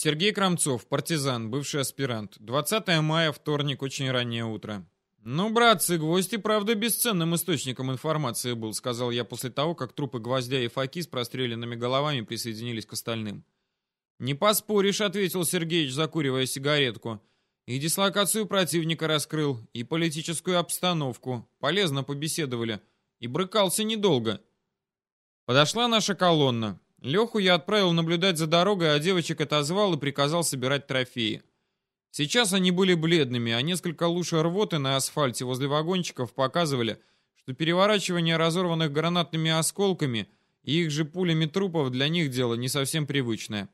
Сергей Крамцов, партизан, бывший аспирант. 20 мая, вторник, очень раннее утро. «Ну, братцы, гвоздь и правда бесценным источником информации был», сказал я после того, как трупы Гвоздя и Факи с простреленными головами присоединились к остальным. «Не поспоришь», — ответил Сергеич, закуривая сигаретку. «И дислокацию противника раскрыл, и политическую обстановку. Полезно побеседовали. И брыкался недолго». Подошла наша колонна. Леху я отправил наблюдать за дорогой, а девочек отозвал и приказал собирать трофеи. Сейчас они были бледными, а несколько луж рвоты на асфальте возле вагончиков показывали, что переворачивание разорванных гранатными осколками и их же пулями трупов для них дело не совсем привычное.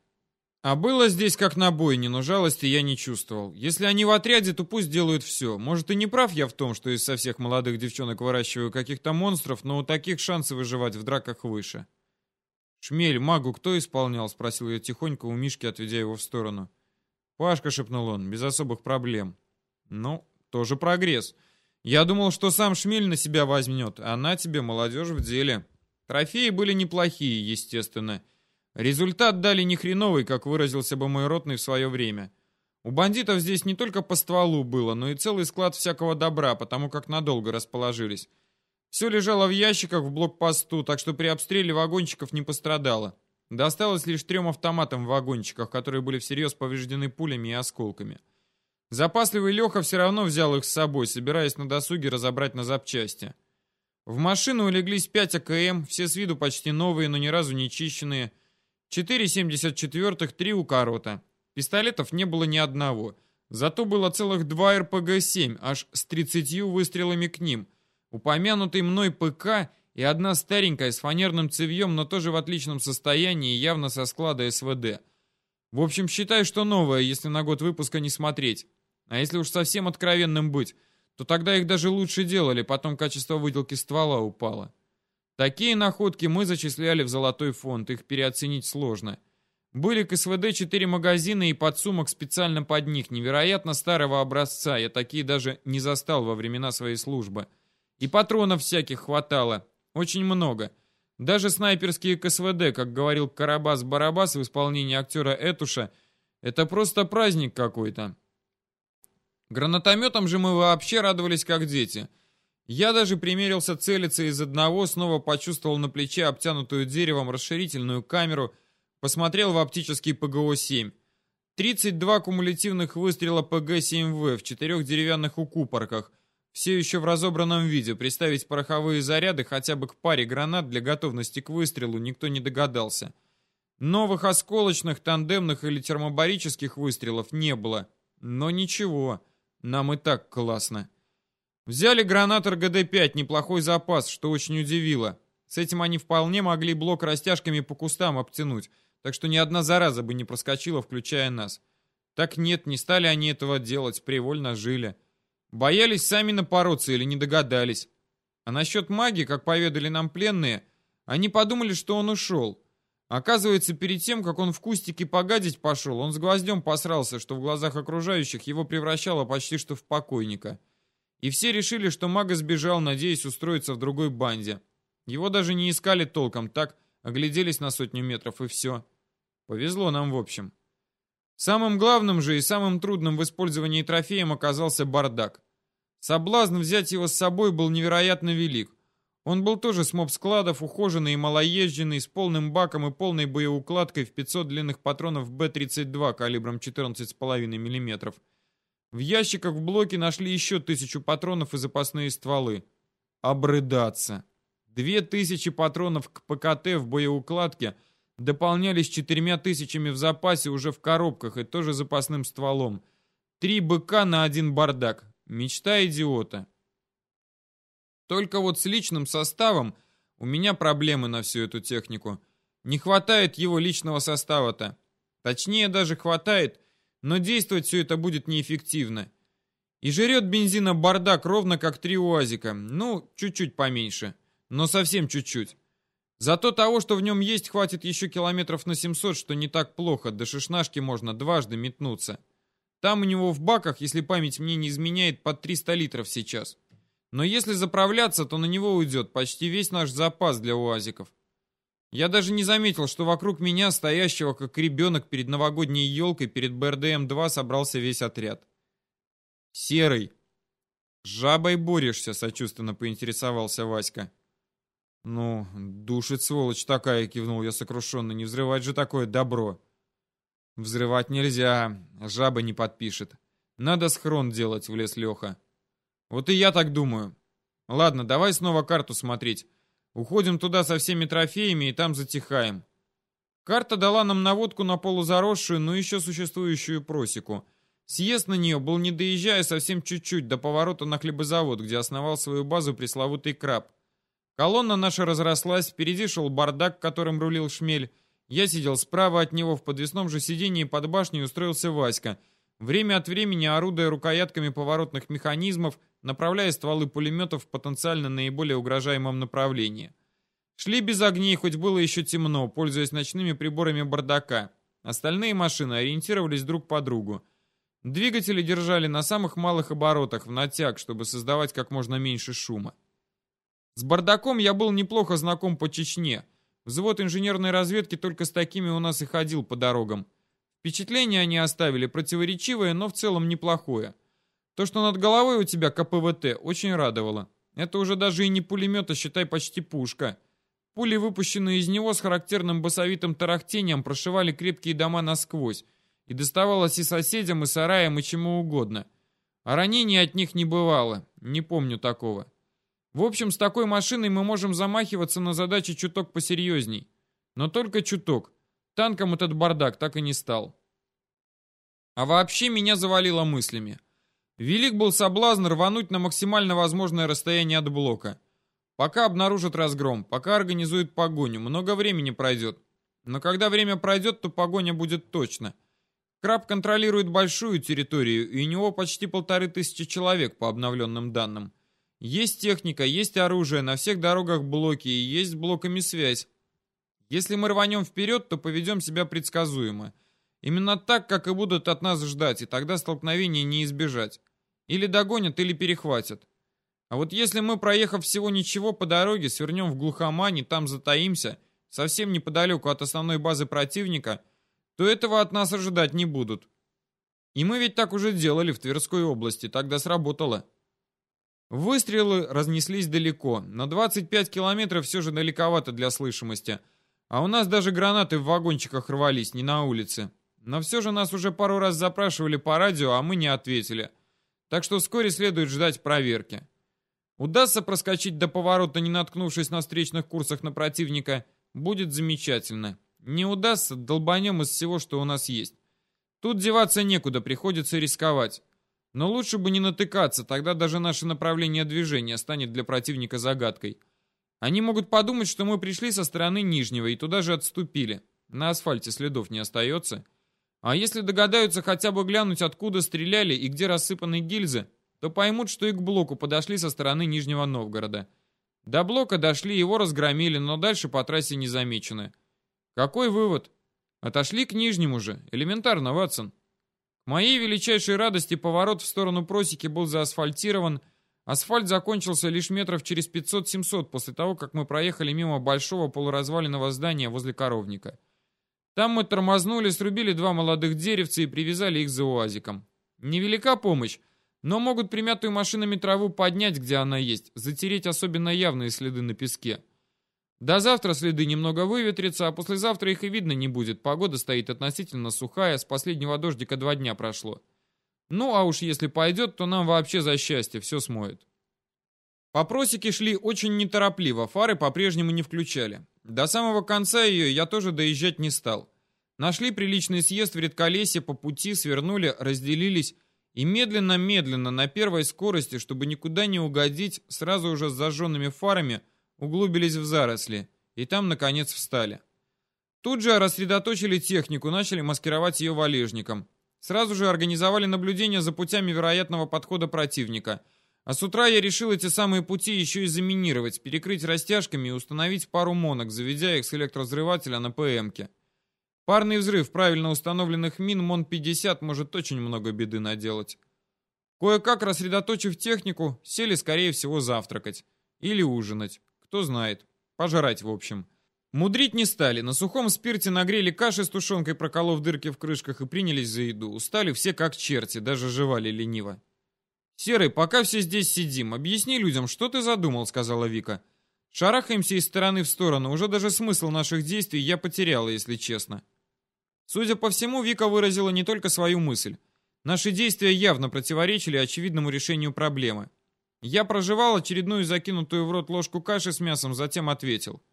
А было здесь как на бойне, но жалости я не чувствовал. Если они в отряде, то пусть делают все. Может, и не прав я в том, что из со всех молодых девчонок выращиваю каких-то монстров, но у таких шансы выживать в драках выше. «Шмель, магу кто исполнял?» — спросил я тихонько у Мишки, отведя его в сторону. «Пашка», — шепнул он, — «без особых проблем». «Ну, тоже прогресс. Я думал, что сам Шмель на себя возьмет, а на тебе молодежь в деле. Трофеи были неплохие, естественно. Результат дали не хреновый, как выразился бы мой ротный в свое время». У бандитов здесь не только по стволу было, но и целый склад всякого добра, потому как надолго расположились. Все лежало в ящиках в блокпосту, так что при обстреле вагончиков не пострадало. Досталось лишь трем автоматам в вагончиках, которые были всерьез повреждены пулями и осколками. Запасливый Леха все равно взял их с собой, собираясь на досуге разобрать на запчасти. В машину улеглись 5 АКМ, все с виду почти новые, но ни разу не чищенные. 4 74-х, 3 у корота. Пистолетов не было ни одного. Зато было целых два РПГ-7, аж с 30 выстрелами к ним – Упомянутый мной ПК и одна старенькая с фанерным цевьем, но тоже в отличном состоянии, явно со склада СВД. В общем, считай, что новая, если на год выпуска не смотреть. А если уж совсем откровенным быть, то тогда их даже лучше делали, потом качество выделки ствола упало. Такие находки мы зачисляли в золотой фонд, их переоценить сложно. Были к СВД четыре магазина и подсумок специально под них, невероятно старого образца, я такие даже не застал во времена своей службы. И патронов всяких хватало. Очень много. Даже снайперские КСВД, как говорил Карабас-Барабас в исполнении актера Этуша, это просто праздник какой-то. Гранатометом же мы вообще радовались как дети. Я даже примерился целиться из одного, снова почувствовал на плече обтянутую деревом расширительную камеру, посмотрел в оптический ПГО-7. 32 кумулятивных выстрела ПГ-7В в четырех деревянных укупорках – все еще в разобранном виде приставить пороховые заряды хотя бы к паре гранат для готовности к выстрелу никто не догадался. Новых осколочных, тандемных или термобарических выстрелов не было. Но ничего, нам и так классно. Взяли гранатор ГД-5, неплохой запас, что очень удивило. С этим они вполне могли блок растяжками по кустам обтянуть, так что ни одна зараза бы не проскочила, включая нас. Так нет, не стали они этого делать, привольно жили. Боялись сами напороться или не догадались. А насчет маги, как поведали нам пленные, они подумали, что он ушел. Оказывается, перед тем, как он в кустике погадить пошел, он с гвоздем посрался, что в глазах окружающих его превращало почти что в покойника. И все решили, что мага сбежал, надеясь устроиться в другой банде. Его даже не искали толком, так огляделись на сотню метров и все. Повезло нам в общем. Самым главным же и самым трудным в использовании трофеем оказался бардак. Соблазн взять его с собой был невероятно велик. Он был тоже с моб-складов, ухоженный и малоезженный, с полным баком и полной боеукладкой в 500 длинных патронов Б-32 калибром 14,5 мм. В ящиках в блоке нашли еще тысячу патронов и запасные стволы. Обрыдаться. Две тысячи патронов к ПКТ в боеукладке дополнялись четырьмя тысячами в запасе уже в коробках и тоже запасным стволом. Три БК на один бардак. Мечта идиота. Только вот с личным составом у меня проблемы на всю эту технику. Не хватает его личного состава-то. Точнее, даже хватает, но действовать все это будет неэффективно. И жрет бензина бардак ровно как три УАЗика. Ну, чуть-чуть поменьше. Но совсем чуть-чуть. Зато того, что в нем есть, хватит еще километров на 700, что не так плохо. До шишнашки можно дважды метнуться. Там у него в баках, если память мне не изменяет, под 300 литров сейчас. Но если заправляться, то на него уйдет почти весь наш запас для УАЗиков. Я даже не заметил, что вокруг меня, стоящего как ребенок перед новогодней елкой, перед БРДМ-2 собрался весь отряд. «Серый, с жабой борешься?» — сочувственно поинтересовался Васька. «Ну, душит сволочь такая», — кивнул я сокрушенно. «Не взрывать же такое добро». «Взрывать нельзя, жаба не подпишет. Надо схрон делать», — влез Леха. «Вот и я так думаю. Ладно, давай снова карту смотреть. Уходим туда со всеми трофеями и там затихаем». Карта дала нам наводку на полузаросшую, но еще существующую просеку. Съезд на нее был не доезжая совсем чуть-чуть до поворота на хлебозавод, где основал свою базу пресловутый краб. Колонна наша разрослась, впереди шел бардак, которым рулил шмель. Я сидел справа от него, в подвесном же сидении под башней устроился Васька. Время от времени, орудуя рукоятками поворотных механизмов, направляя стволы пулеметов в потенциально наиболее угрожаемом направлении. Шли без огней, хоть было еще темно, пользуясь ночными приборами бардака. Остальные машины ориентировались друг по другу. Двигатели держали на самых малых оборотах, в натяг, чтобы создавать как можно меньше шума. С бардаком я был неплохо знаком по Чечне. Взвод инженерной разведки только с такими у нас и ходил по дорогам. Впечатление они оставили противоречивое, но в целом неплохое. То, что над головой у тебя КПВТ, очень радовало. Это уже даже и не пулемет, а считай почти пушка. Пули, выпущенные из него с характерным басовитым тарахтением, прошивали крепкие дома насквозь. И доставалось и соседям, и сараям, и чему угодно. А ранений от них не бывало. Не помню такого. В общем, с такой машиной мы можем замахиваться на задачи чуток посерьезней. Но только чуток. Танком этот бардак так и не стал. А вообще меня завалило мыслями. Велик был соблазн рвануть на максимально возможное расстояние от блока. Пока обнаружат разгром, пока организуют погоню, много времени пройдет. Но когда время пройдет, то погоня будет точно. Краб контролирует большую территорию, и у него почти полторы тысячи человек по обновленным данным. Есть техника, есть оружие, на всех дорогах блоки и есть блоками связь. Если мы рванем вперед, то поведем себя предсказуемо. Именно так, как и будут от нас ждать, и тогда столкновения не избежать. Или догонят, или перехватят. А вот если мы, проехав всего ничего по дороге, свернем в глухомань и там затаимся, совсем неподалеку от основной базы противника, то этого от нас ожидать не будут. И мы ведь так уже делали в Тверской области, тогда сработало. Выстрелы разнеслись далеко. На 25 километров все же далековато для слышимости. А у нас даже гранаты в вагончиках рвались, не на улице. Но все же нас уже пару раз запрашивали по радио, а мы не ответили. Так что вскоре следует ждать проверки. Удастся проскочить до поворота, не наткнувшись на встречных курсах на противника, будет замечательно. Не удастся, долбанем из всего, что у нас есть. Тут деваться некуда, приходится рисковать. Но лучше бы не натыкаться, тогда даже наше направление движения станет для противника загадкой. Они могут подумать, что мы пришли со стороны Нижнего и туда же отступили. На асфальте следов не остается. А если догадаются хотя бы глянуть, откуда стреляли и где рассыпаны гильзы, то поймут, что и к блоку подошли со стороны Нижнего Новгорода. До блока дошли, его разгромили, но дальше по трассе не замечены. Какой вывод? Отошли к Нижнему же. Элементарно, Ватсон моей величайшей радости поворот в сторону просеки был заасфальтирован. Асфальт закончился лишь метров через 500-700 после того, как мы проехали мимо большого полуразваленного здания возле коровника. Там мы тормознули, срубили два молодых деревца и привязали их за уазиком. Невелика помощь, но могут примятую машинами траву поднять, где она есть, затереть особенно явные следы на песке. До завтра следы немного выветрятся, а послезавтра их и видно не будет. Погода стоит относительно сухая, с последнего дождика два дня прошло. Ну, а уж если пойдет, то нам вообще за счастье, все смоет. По просеке шли очень неторопливо, фары по-прежнему не включали. До самого конца ее я тоже доезжать не стал. Нашли приличный съезд в редколесье, по пути свернули, разделились и медленно-медленно на первой скорости, чтобы никуда не угодить, сразу уже с зажженными фарами – углубились в заросли, и там, наконец, встали. Тут же рассредоточили технику, начали маскировать ее валежником. Сразу же организовали наблюдение за путями вероятного подхода противника. А с утра я решил эти самые пути еще и заминировать, перекрыть растяжками и установить пару монок, заведя их с электровзрывателя на ПМке. Парный взрыв правильно установленных мин МОН-50 может очень много беды наделать. Кое-как рассредоточив технику, сели, скорее всего, завтракать. Или ужинать. Кто знает. Пожрать, в общем. Мудрить не стали. На сухом спирте нагрели каши с тушенкой, проколов дырки в крышках и принялись за еду. Устали все как черти, даже жевали лениво. «Серый, пока все здесь сидим, объясни людям, что ты задумал», — сказала Вика. «Шарахаемся из стороны в сторону. Уже даже смысл наших действий я потеряла, если честно». Судя по всему, Вика выразила не только свою мысль. Наши действия явно противоречили очевидному решению проблемы. Я прожевал очередную закинутую в рот ложку каши с мясом, затем ответил.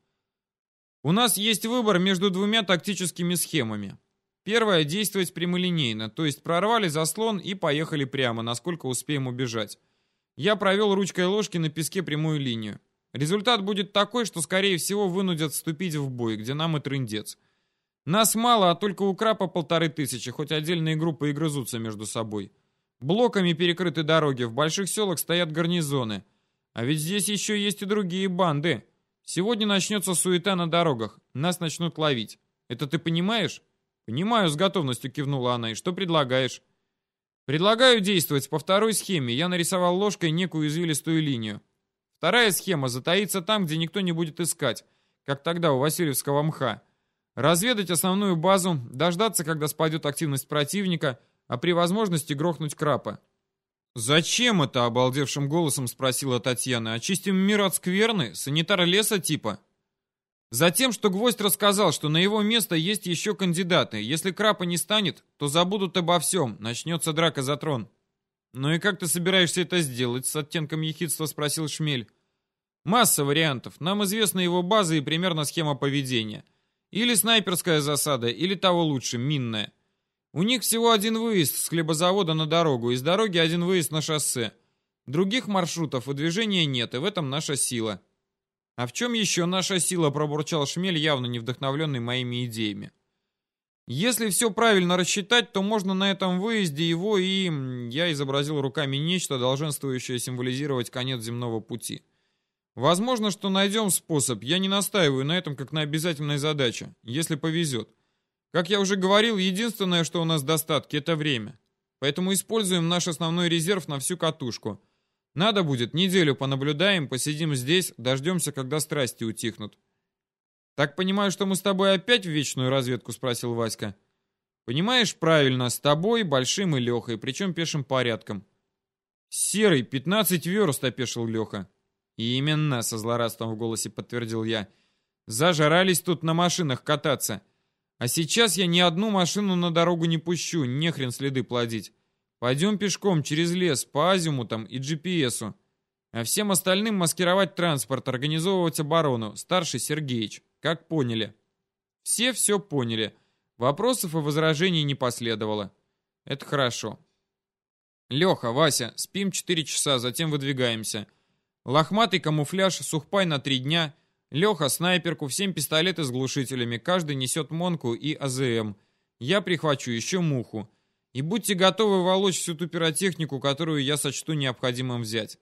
У нас есть выбор между двумя тактическими схемами. Первая – действовать прямолинейно, то есть прорвали заслон и поехали прямо, насколько успеем убежать. Я провел ручкой ложки на песке прямую линию. Результат будет такой, что, скорее всего, вынудят вступить в бой, где нам и трындец. Нас мало, а только у крапа полторы тысячи, хоть отдельные группы и грызутся между собой. Блоками перекрыты дороги, в больших селах стоят гарнизоны. А ведь здесь еще есть и другие банды. Сегодня начнется суета на дорогах. Нас начнут ловить. Это ты понимаешь? Понимаю, с готовностью кивнула она. И что предлагаешь? Предлагаю действовать по второй схеме. Я нарисовал ложкой некую извилистую линию. Вторая схема затаится там, где никто не будет искать, как тогда у Васильевского мха. Разведать основную базу, дождаться, когда спадет активность противника, а при возможности грохнуть крапа. «Зачем это?» — обалдевшим голосом спросила Татьяна. «Очистим мир от скверны? Санитар леса типа?» Затем, что Гвоздь рассказал, что на его место есть еще кандидаты. Если Крапа не станет, то забудут обо всем, начнется драка за трон. «Ну и как ты собираешься это сделать?» — с оттенком ехидства спросил Шмель. «Масса вариантов. Нам известна его база и примерно схема поведения. Или снайперская засада, или того лучше, минная. У них всего один выезд с хлебозавода на дорогу, из дороги один выезд на шоссе. Других маршрутов и движения нет, и в этом наша сила. А в чем еще наша сила, пробурчал Шмель, явно не вдохновленный моими идеями. Если все правильно рассчитать, то можно на этом выезде его и... Я изобразил руками нечто, долженствующее символизировать конец земного пути. Возможно, что найдем способ. Я не настаиваю на этом как на обязательной задаче, если повезет. Как я уже говорил, единственное, что у нас достатки, это время. Поэтому используем наш основной резерв на всю катушку. Надо будет, неделю понаблюдаем, посидим здесь, дождемся, когда страсти утихнут. «Так понимаю, что мы с тобой опять в вечную разведку?» — спросил Васька. «Понимаешь правильно, с тобой, Большим и Лехой, причем пешим порядком». «Серый, пятнадцать верст», — опешил Леха. «Именно», — со злорадством в голосе подтвердил я. «Зажарались тут на машинах кататься. А сейчас я ни одну машину на дорогу не пущу, нехрен следы плодить. Пойдем пешком через лес, по азимутам и GPS-у. А всем остальным маскировать транспорт, организовывать оборону. Старший Сергеич. Как поняли? Все все поняли. Вопросов и возражений не последовало. Это хорошо. Леха, Вася, спим 4 часа, затем выдвигаемся. Лохматый камуфляж, сухпай на 3 дня — Леха снайперку, всем пистолеты с глушителями, каждый несет Монку и АЗМ. Я прихвачу еще муху. И будьте готовы волочь всю ту пиротехнику, которую я сочту необходимым взять.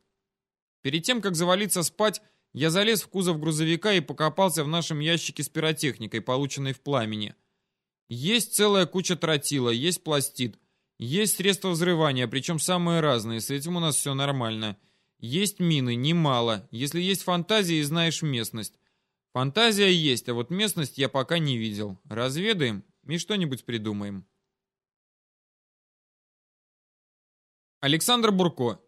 Перед тем, как завалиться спать, я залез в кузов грузовика и покопался в нашем ящике с пиротехникой, полученной в пламени. Есть целая куча тротила, есть пластид, есть средства взрывания, причем самые разные, с этим у нас все нормально. Есть мины, немало, если есть фантазия и знаешь местность. Фантазия есть, а вот местность я пока не видел. Разведаем и что-нибудь придумаем. Александр Бурко.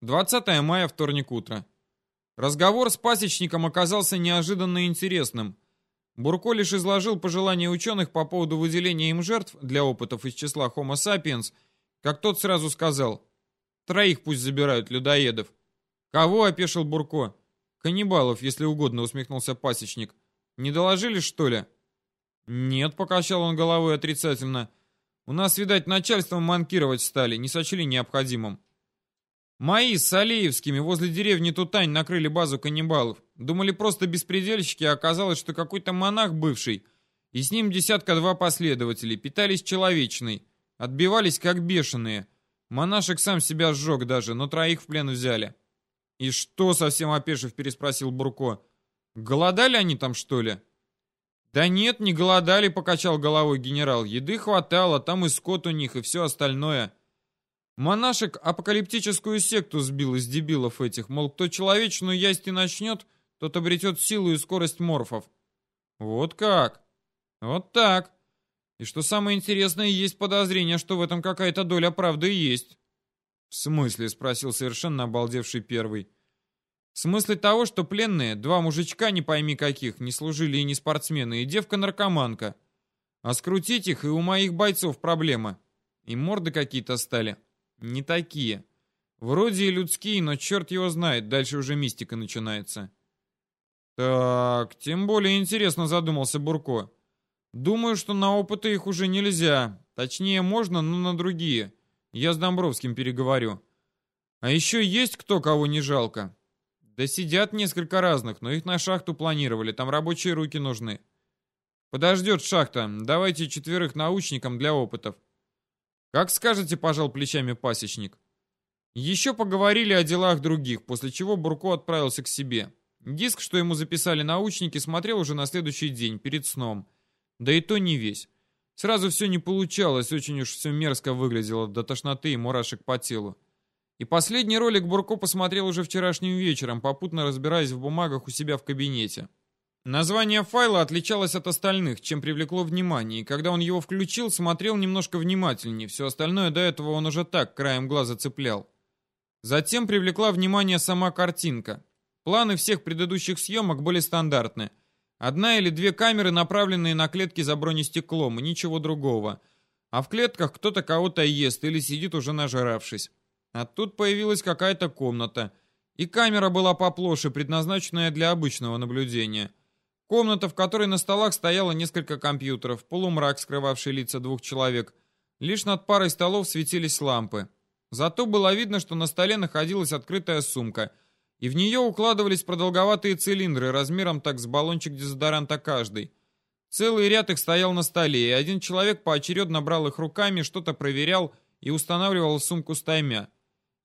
20 мая, вторник утро. Разговор с пасечником оказался неожиданно интересным. Бурко лишь изложил пожелания ученых по поводу выделения им жертв для опытов из числа Homo sapiens, как тот сразу сказал. Троих пусть забирают людоедов. Кого опешил Бурко? «Каннибалов, если угодно», — усмехнулся пасечник. «Не доложили, что ли?» «Нет», — покачал он головой отрицательно. «У нас, видать, начальством манкировать стали, не сочли необходимым». «Мои с Алеевскими возле деревни Тутань накрыли базу каннибалов. Думали просто беспредельщики, а оказалось, что какой-то монах бывший, и с ним десятка-два последователей, питались человечной, отбивались как бешеные. Монашек сам себя сжег даже, но троих в плен взяли». «И что?» — совсем опешив переспросил Бурко. «Голодали они там, что ли?» «Да нет, не голодали», — покачал головой генерал. «Еды хватало, там и скот у них, и все остальное». Монашек апокалиптическую секту сбил из дебилов этих, мол, кто человечную ясть и начнет, тот обретет силу и скорость морфов. Вот как? Вот так. И что самое интересное, есть подозрение, что в этом какая-то доля правды есть. В смысле? Спросил совершенно обалдевший первый. В смысле того, что пленные, два мужичка не пойми каких, не служили и не спортсмены, и девка-наркоманка. А скрутить их и у моих бойцов проблема. И морды какие-то стали. Не такие. Вроде и людские, но черт его знает, дальше уже мистика начинается. Так, тем более интересно задумался Бурко. Думаю, что на опыты их уже нельзя. Точнее, можно, но на другие. Я с Домбровским переговорю. А еще есть кто, кого не жалко? Да сидят несколько разных, но их на шахту планировали, там рабочие руки нужны. Подождет шахта, давайте четверых научникам для опытов. Как скажете, пожал плечами пасечник. Еще поговорили о делах других, после чего Бурко отправился к себе. Диск, что ему записали научники, смотрел уже на следующий день, перед сном. Да и то не весь. Сразу все не получалось, очень уж все мерзко выглядело, до тошноты и мурашек по телу. И последний ролик Бурко посмотрел уже вчерашним вечером, попутно разбираясь в бумагах у себя в кабинете. Название файла отличалось от остальных, чем привлекло внимание, и когда он его включил, смотрел немножко внимательнее, все остальное до этого он уже так, краем глаза цеплял. Затем привлекла внимание сама картинка. Планы всех предыдущих съемок были стандартны. Одна или две камеры, направленные на клетки за бронестеклом, и ничего другого. А в клетках кто-то кого-то ест или сидит уже нажравшись. А тут появилась какая-то комната. И камера была поплоше, предназначенная для обычного наблюдения. Комната, в которой на столах стояло несколько компьютеров, полумрак, скрывавший лица двух человек. Лишь над парой столов светились лампы. Зато было видно, что на столе находилась открытая сумка, и в нее укладывались продолговатые цилиндры размером так с баллончик дезодоранта каждый. Целый ряд их стоял на столе, и один человек поочередно брал их руками, что-то проверял и устанавливал в сумку стаймя.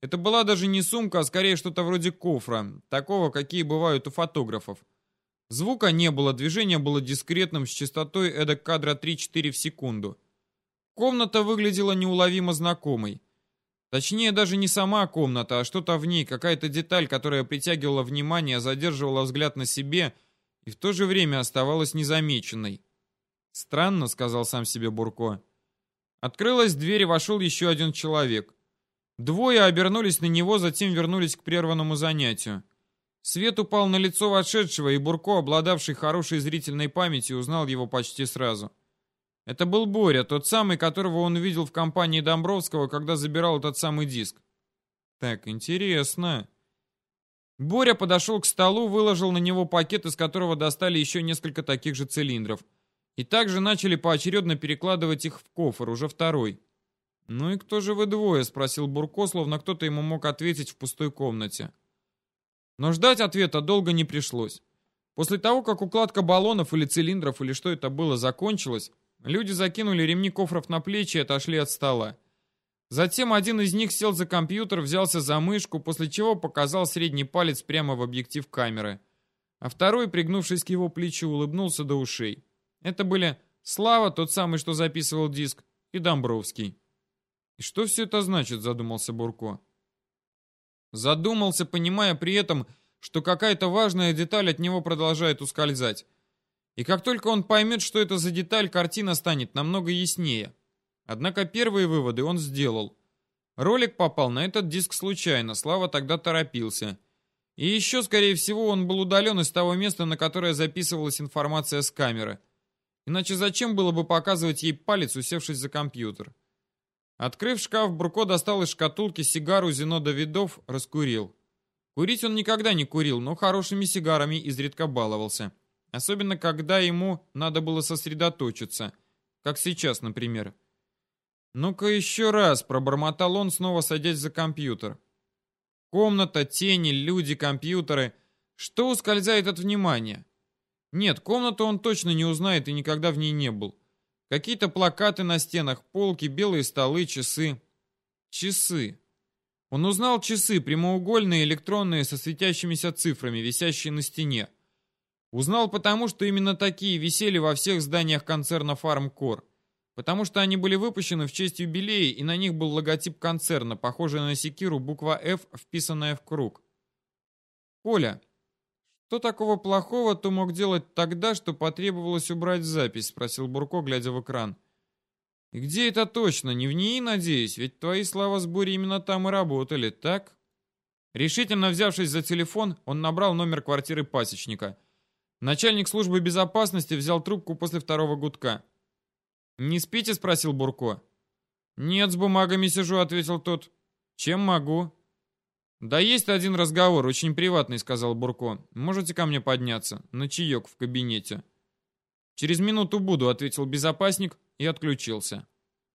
Это была даже не сумка, а скорее что-то вроде кофра, такого, какие бывают у фотографов. Звука не было, движение было дискретным, с частотой эдак кадра 3-4 в секунду. Комната выглядела неуловимо знакомой. Точнее, даже не сама комната, а что-то в ней, какая-то деталь, которая притягивала внимание, задерживала взгляд на себе и в то же время оставалась незамеченной. «Странно», — сказал сам себе Бурко. Открылась дверь и вошел еще один человек. Двое обернулись на него, затем вернулись к прерванному занятию. Свет упал на лицо вошедшего, и Бурко, обладавший хорошей зрительной памятью, узнал его почти сразу. Это был Боря, тот самый, которого он увидел в компании Домбровского, когда забирал этот самый диск. Так, интересно. Боря подошел к столу, выложил на него пакет, из которого достали еще несколько таких же цилиндров. И также начали поочередно перекладывать их в кофр, уже второй. «Ну и кто же вы двое?» — спросил Бурко, словно кто-то ему мог ответить в пустой комнате. Но ждать ответа долго не пришлось. После того, как укладка баллонов или цилиндров, или что это было, закончилась, люди закинули ремни кофров на плечи и отошли от стола. Затем один из них сел за компьютер, взялся за мышку, после чего показал средний палец прямо в объектив камеры. А второй, пригнувшись к его плечу, улыбнулся до ушей. Это были Слава, тот самый, что записывал диск, и Домбровский. «И что все это значит?» — задумался Бурко. Задумался, понимая при этом, что какая-то важная деталь от него продолжает ускользать. И как только он поймет, что это за деталь, картина станет намного яснее. Однако первые выводы он сделал. Ролик попал на этот диск случайно, Слава тогда торопился. И еще, скорее всего, он был удален из того места, на которое записывалась информация с камеры. Иначе зачем было бы показывать ей палец, усевшись за компьютер? Открыв шкаф, Бурко достал из шкатулки сигару Зино Давидов, раскурил. Курить он никогда не курил, но хорошими сигарами изредка баловался. Особенно, когда ему надо было сосредоточиться. Как сейчас, например. «Ну-ка еще раз», — пробормотал он, снова садясь за компьютер. Комната, тени, люди, компьютеры. Что ускользает от внимания? Нет, комнату он точно не узнает и никогда в ней не был. Какие-то плакаты на стенах, полки, белые столы, часы. Часы. Он узнал часы, прямоугольные, электронные, со светящимися цифрами, висящие на стене. Узнал потому, что именно такие висели во всех зданиях концерна Farmcore. Потому что они были выпущены в честь юбилея, и на них был логотип концерна, похожий на секиру, буква F, вписанная в круг. «Коля, «Что такого плохого ты мог делать тогда, что потребовалось убрать запись?» — спросил Бурко, глядя в экран. «И где это точно? Не в ней, надеюсь? Ведь твои слова с Бурей именно там и работали, так?» Решительно взявшись за телефон, он набрал номер квартиры пасечника. Начальник службы безопасности взял трубку после второго гудка. «Не спите?» — спросил Бурко. «Нет, с бумагами сижу», — ответил тот. «Чем могу?» «Да есть один разговор, очень приватный», — сказал Бурко. «Можете ко мне подняться? На чаек в кабинете». «Через минуту буду», — ответил безопасник и отключился.